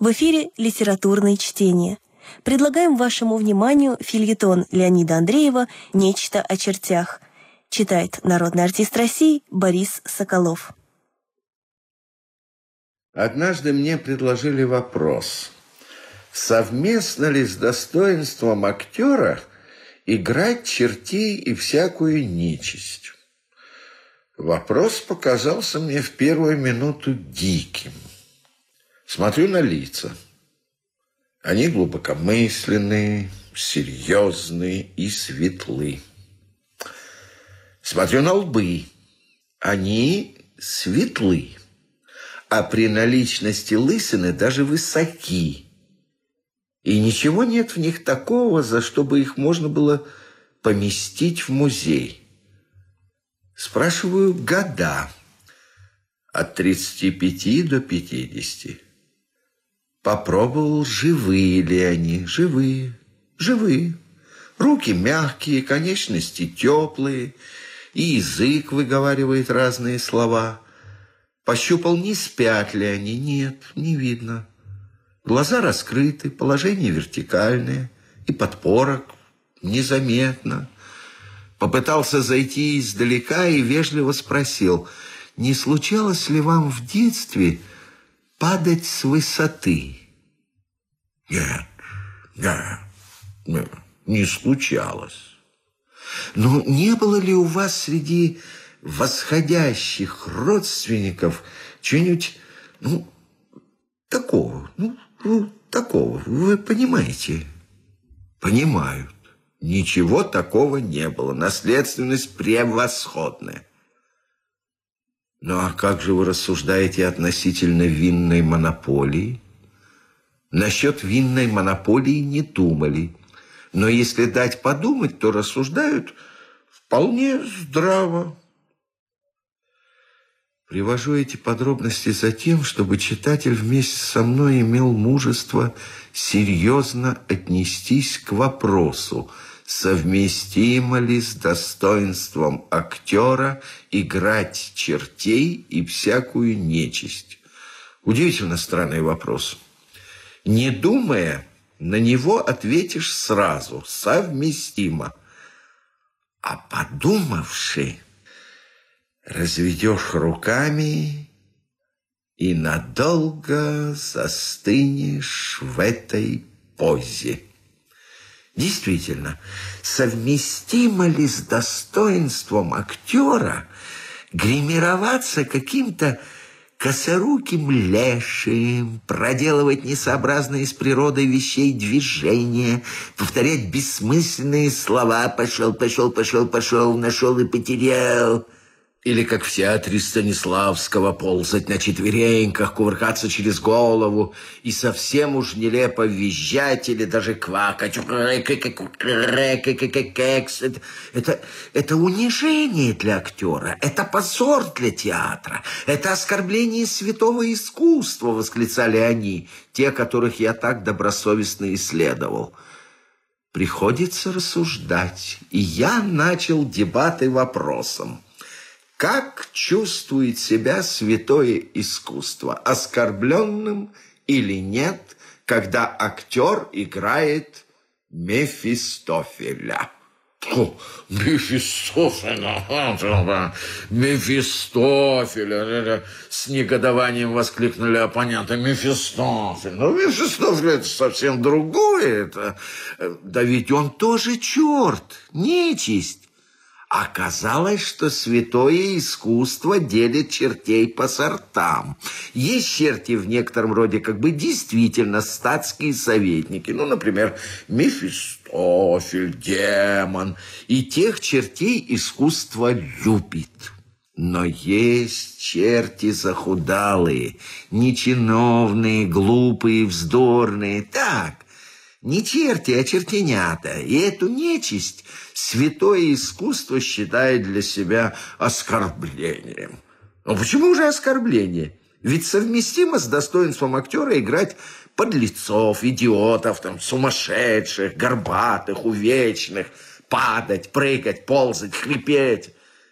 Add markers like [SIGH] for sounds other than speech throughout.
В эфире «Литературные чтения». Предлагаем вашему вниманию фильетон Леонида Андреева «Нечто о чертях». Читает народный артист России Борис Соколов. Однажды мне предложили вопрос. Совместно ли с достоинством актера играть чертей и всякую нечисть? Вопрос показался мне в первую минуту диким. Смотрю на лица. Они глубокомысленные, серьезные и светлы. Смотрю на лбы. Они светлы, а при наличности лысины даже высоки. И ничего нет в них такого, за что бы их можно было поместить в музей. Спрашиваю года. От 35 до 50. Попробовал, живые ли они. Живые, живые. Руки мягкие, конечности теплые, и язык выговаривает разные слова. Пощупал, не спят ли они. Нет, не видно. Глаза раскрыты, положение вертикальное, и подпорок незаметно. Попытался зайти издалека и вежливо спросил, не случалось ли вам в детстве падать с высоты? Нет, нет, не случалось. Но не было ли у вас среди восходящих родственников чего-нибудь, ну, такого, ну, ну, такого, вы понимаете? Понимают. Ничего такого не было. Наследственность превосходная. Ну а как же вы рассуждаете относительно винной монополии? Насчет винной монополии не думали. Но если дать подумать, то рассуждают вполне здраво. Привожу эти подробности за тем, чтобы читатель вместе со мной имел мужество серьезно отнестись к вопросу, совместимо ли с достоинством актера играть чертей и всякую нечисть. Удивительно странный вопрос. Не думая, на него ответишь сразу, совместимо. А подумавши, разведешь руками и надолго застынешь в этой позе. Действительно, совместимо ли с достоинством актера гримироваться каким-то косоруким лешим, проделывать несообразные с природой вещей движения, повторять бессмысленные слова «пошел, пошел, пошел, пошел, нашел и потерял», или, как в театре Станиславского, ползать на четвереньках, кувыркаться через голову и совсем уж нелепо визжать или даже квакать. Это, это, унижение для актера, это позор для театра, это оскорбление святого искусства, восклицали они, те, которых я так добросовестно исследовал. Приходится рассуждать, и я начал дебаты вопросом. Как чувствует себя святое искусство, оскорбленным или нет, когда актер играет Мефистофеля? Фу, Мефистофеля, Мефистофеля, с негодованием воскликнули оппоненты. Мефистофель, ну Мефистофель это совсем другое, это, да ведь он тоже черт, нечисть. Оказалось, что святое искусство делит чертей по сортам. Есть черти в некотором роде как бы действительно статские советники. Ну, например, Мефистофель, демон. И тех чертей искусство любит. Но есть черти захудалые, нечиновные, глупые, вздорные. Так, не черти, а чертенята. И эту нечисть святое искусство считает для себя оскорблением. Но почему уже оскорбление? Ведь совместимо с достоинством актера играть подлецов, идиотов, там, сумасшедших, горбатых, увечных, падать, прыгать, ползать, хрипеть.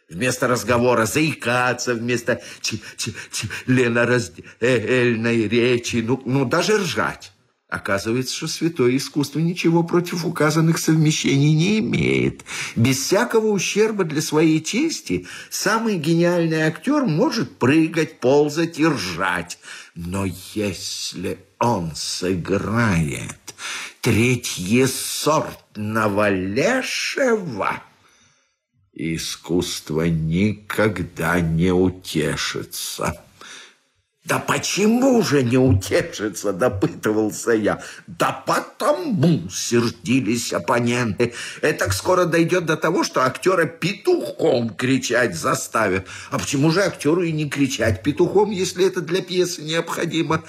вместо разговора заикаться, вместо членораздельной речи, ну, ну даже ржать. Оказывается, что святое искусство ничего против указанных совмещений не имеет. Без всякого ущерба для своей чести самый гениальный актер может прыгать, ползать и ржать. Но если он сыграет третьесортного лешего, искусство никогда не утешится. «Да почему же не утешится?» – допытывался я. «Да потому!» – сердились оппоненты. «Это скоро дойдет до того, что актера петухом кричать заставят. А почему же актеру и не кричать петухом, если это для пьесы необходимо?»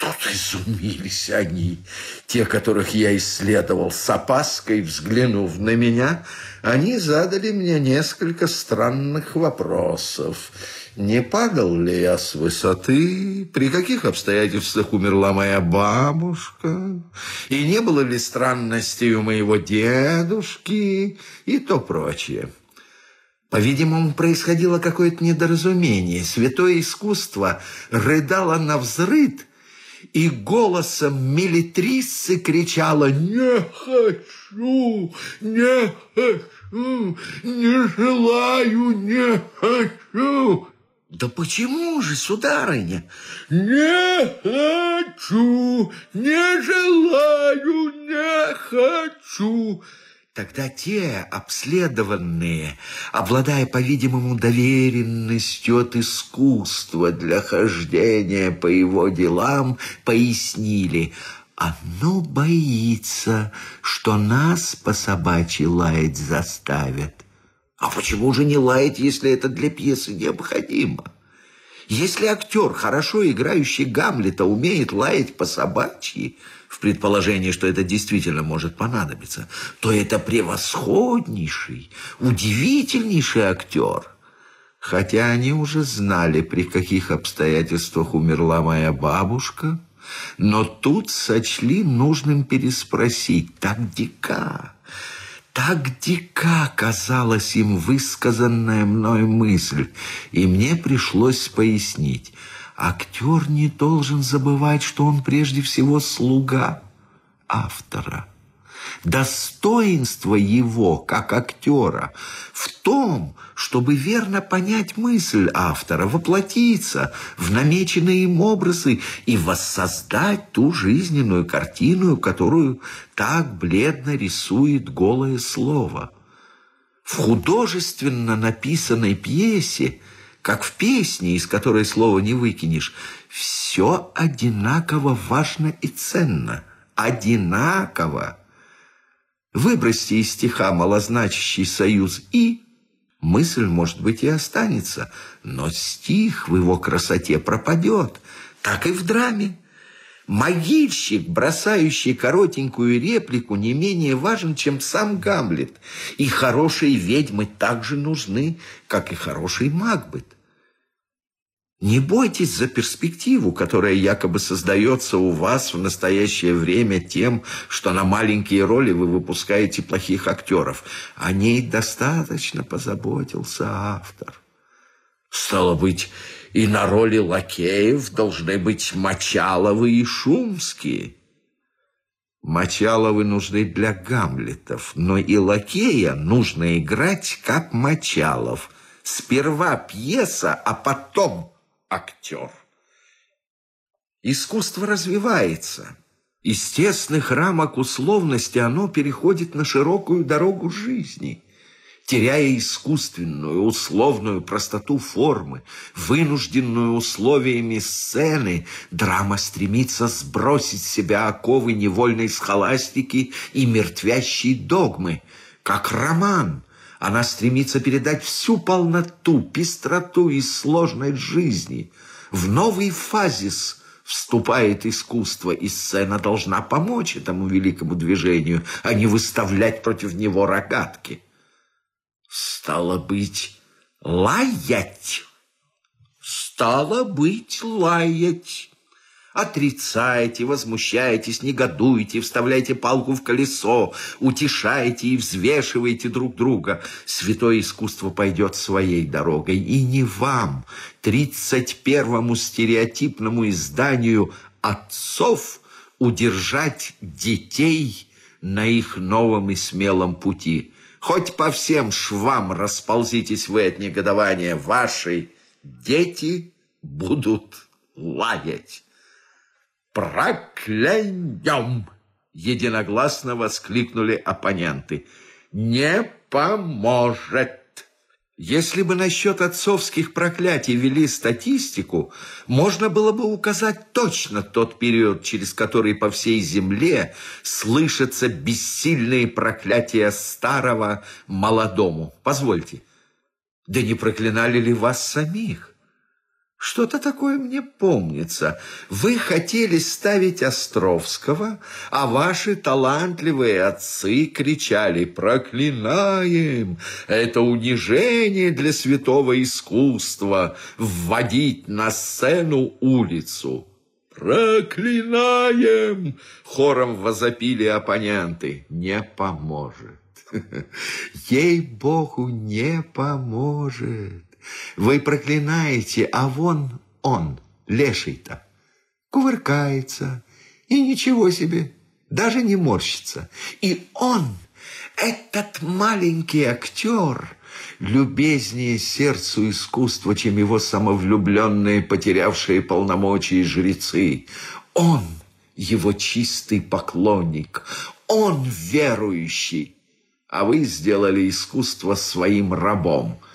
Тут изумились они, те, которых я исследовал с опаской, взглянув на меня, они задали мне несколько странных вопросов. Не падал ли я с высоты? При каких обстоятельствах умерла моя бабушка? И не было ли странностей у моего дедушки? И то прочее. По-видимому, происходило какое-то недоразумение. Святое искусство рыдало на взрыд, и голосом милитрисы кричала «Не хочу! Не хочу! Не желаю! Не хочу!» «Да почему же, сударыня?» «Не хочу! Не желаю! Не хочу!» Тогда те, обследованные, обладая, по-видимому, доверенностью от искусства для хождения по его делам, пояснили, оно боится, что нас по собачьи лаять заставят. А почему же не лаять, если это для пьесы необходимо? Если актер, хорошо играющий Гамлета, умеет лаять по собачьи, в предположении, что это действительно может понадобиться, то это превосходнейший, удивительнейший актер. Хотя они уже знали, при каких обстоятельствах умерла моя бабушка, но тут сочли нужным переспросить так дика, так дика казалась им высказанная мной мысль, и мне пришлось пояснить – Актер не должен забывать, что он прежде всего слуга автора. Достоинство его, как актера, в том, чтобы верно понять мысль автора, воплотиться в намеченные им образы и воссоздать ту жизненную картину, которую так бледно рисует голое слово. В художественно написанной пьесе – как в песне, из которой слова не выкинешь, все одинаково важно и ценно. Одинаково. Выбросьте из стиха малозначащий союз «и», мысль, может быть, и останется, но стих в его красоте пропадет. Так и в драме. Могильщик, бросающий коротенькую реплику, не менее важен, чем сам Гамлет. И хорошие ведьмы также нужны, как и хороший Макбет. Не бойтесь за перспективу, которая якобы создается у вас в настоящее время тем, что на маленькие роли вы выпускаете плохих актеров. О ней достаточно позаботился автор. Стало быть, и на роли лакеев должны быть Мочаловы и Шумские. Мочаловы нужны для Гамлетов, но и лакея нужно играть как Мочалов. Сперва пьеса, а потом актер. Искусство развивается. Из тесных рамок условности оно переходит на широкую дорогу жизни – теряя искусственную, условную простоту формы, вынужденную условиями сцены, драма стремится сбросить с себя оковы невольной схоластики и мертвящей догмы. Как роман, она стремится передать всю полноту, пестроту и сложность жизни. В новый фазис вступает искусство, и сцена должна помочь этому великому движению, а не выставлять против него рогатки. Стало быть, лаять. Стало быть, лаять. Отрицаете, возмущаетесь, негодуете, вставляете палку в колесо, утешаете и взвешиваете друг друга. Святое искусство пойдет своей дорогой. И не вам, тридцать первому стереотипному изданию отцов, удержать детей на их новом и смелом пути. Хоть по всем швам расползитесь вы от негодования, ваши дети будут лаять. «Проклянем!» — единогласно воскликнули оппоненты. «Не поможет!» Если бы насчет отцовских проклятий вели статистику, можно было бы указать точно тот период, через который по всей земле слышатся бессильные проклятия старого молодому. Позвольте, да не проклинали ли вас самих? Что-то такое мне помнится. Вы хотели ставить Островского, а ваши талантливые отцы кричали «Проклинаем! Это унижение для святого искусства вводить на сцену улицу». «Проклинаем!» — хором возопили оппоненты. «Не поможет! [LAUGHS] Ей-богу, не поможет!» Вы проклинаете, а вон он, леший-то, кувыркается, и ничего себе, даже не морщится. И он, этот маленький актер, любезнее сердцу искусства, чем его самовлюбленные, потерявшие полномочия жрецы. Он его чистый поклонник, он верующий, а вы сделали искусство своим рабом –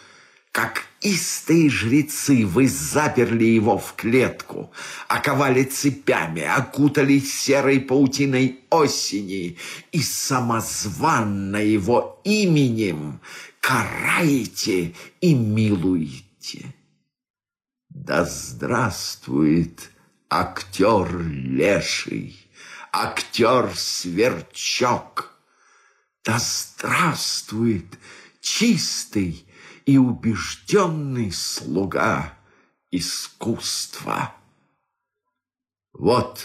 как истые жрецы вы заперли его в клетку, оковали цепями, окутали серой паутиной осени и самозванно его именем караете и милуете. Да здравствует актер леший, актер сверчок! Да здравствует чистый и убежденный слуга искусства. Вот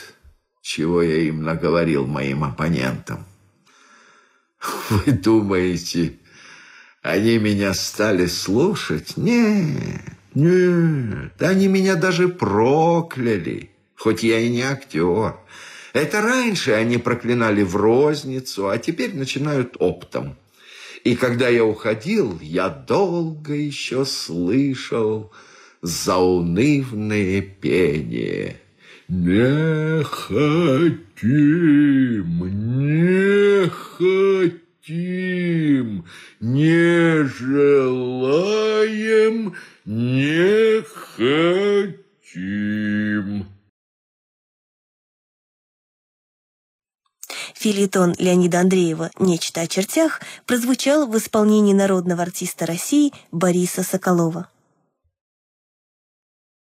чего я им наговорил моим оппонентам. [LAUGHS] Вы думаете, они меня стали слушать? Нет, нет, они меня даже прокляли, хоть я и не актер. Это раньше они проклинали в розницу, а теперь начинают оптом. И когда я уходил, я долго еще слышал заунывное пение. Не хотим, не хотим, не желаем, не хотим. Филитон Леонида Андреева «Нечто о чертях» прозвучал в исполнении народного артиста России Бориса Соколова.